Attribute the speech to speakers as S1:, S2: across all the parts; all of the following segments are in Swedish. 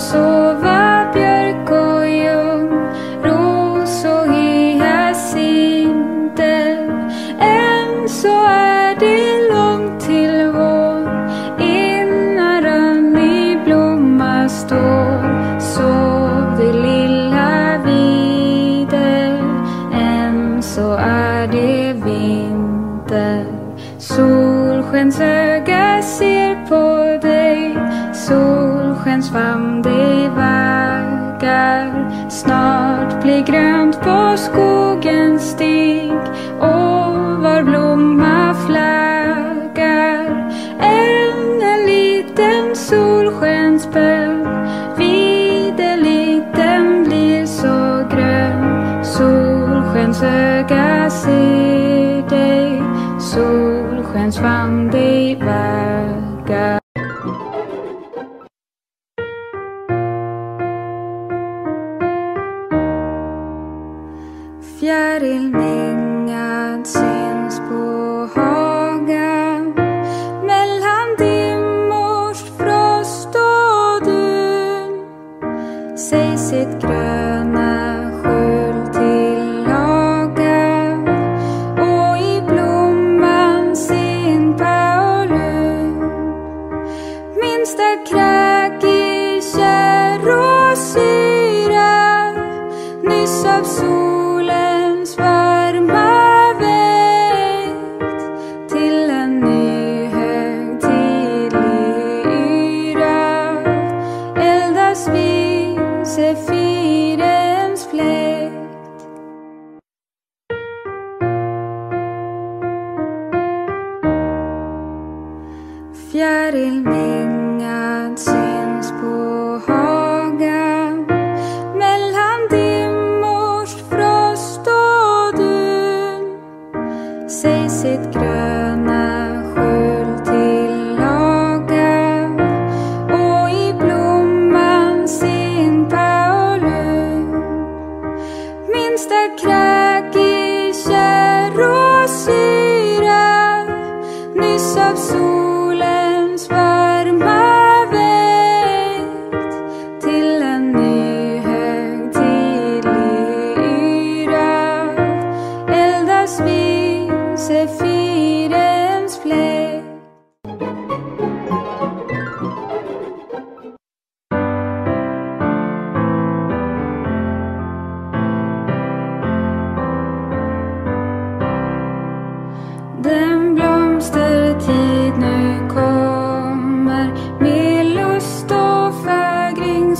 S1: sova björk och ljung, rosor i hyacinter. Än så är det långt till vår innan den i blomma står. Sov det lilla vider, än så är det vinter. Solskensöga, försvann det i. Snart blir grönt på skogens stig och var blomma flaggar. Än en liten solskensbön vid en liten blir så grön. Solskensöga ser dig, solskensvand dig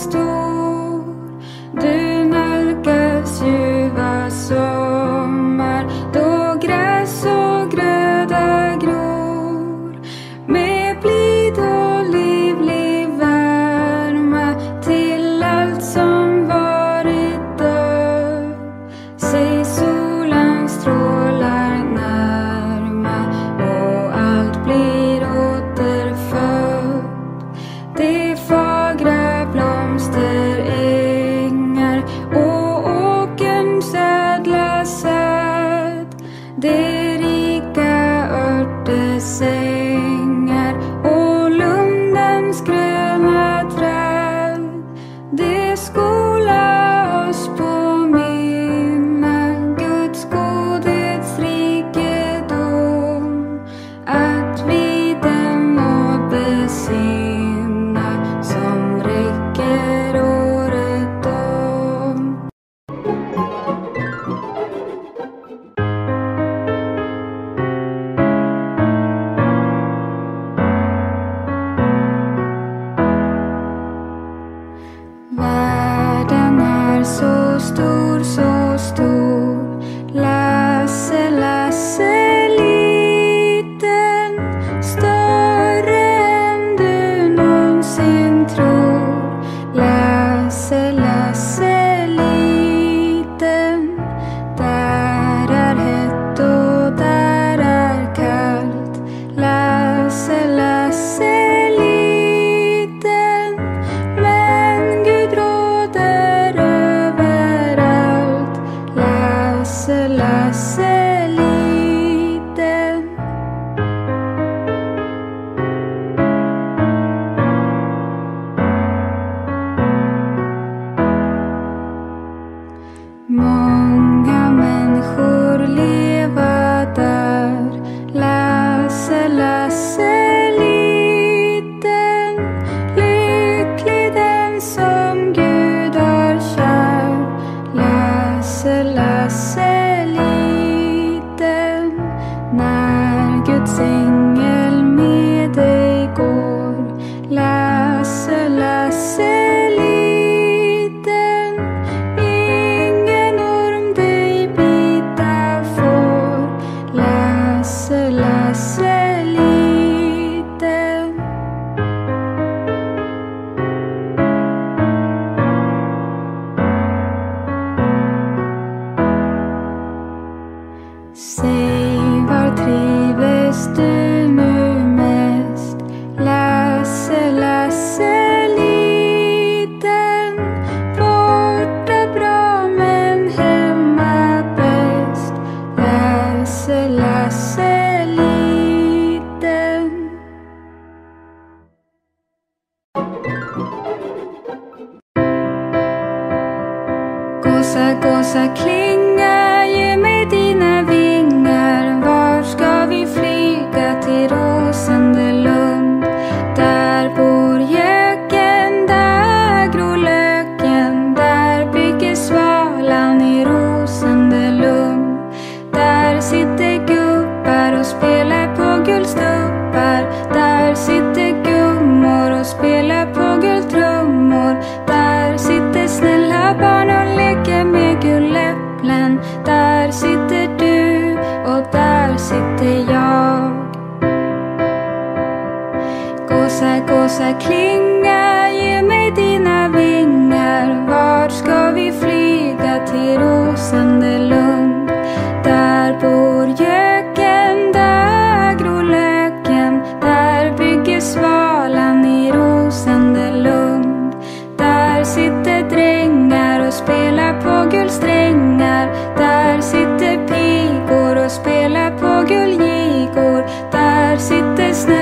S1: story. rosa klinga Ge mig dina vingar. Vart ska vi flyga till rosande lund? Där bor göken, där gror löken. Där bygger svalan i rosande lund Där sitter drängar och spelar på guldsträngar. Där sitter pigor och spelar på guldjigor Där sitter snö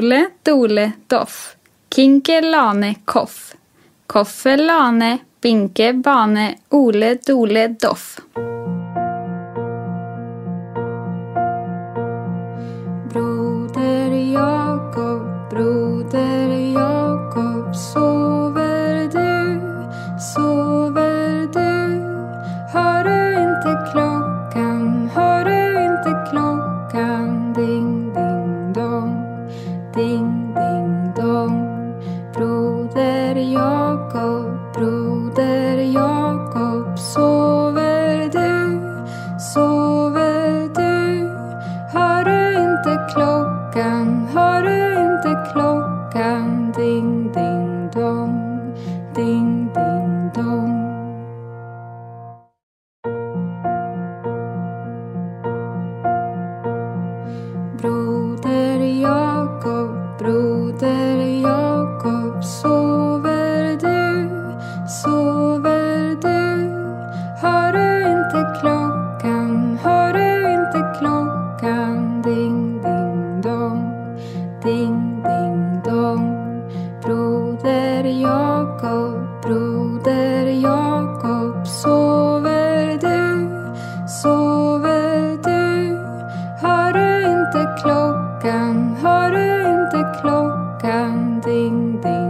S1: Ole, Dole Doff. Kinke Lane Koff. Koffe Lane Binke Bane Ole Dole Doff. Bror. 叮叮。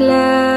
S1: Love.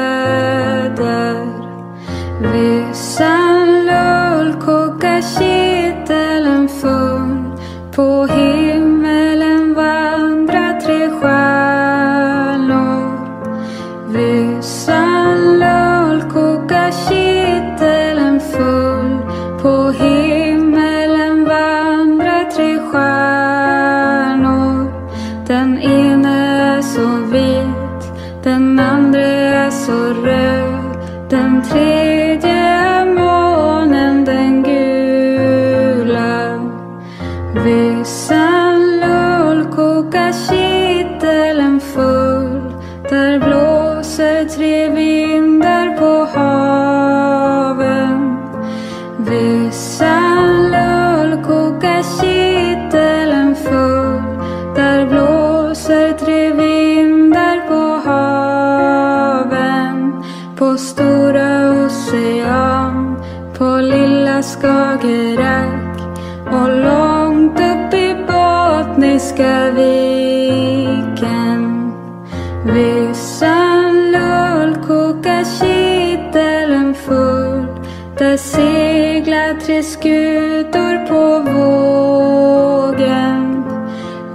S1: Skutor på vågen.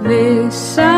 S1: Vissa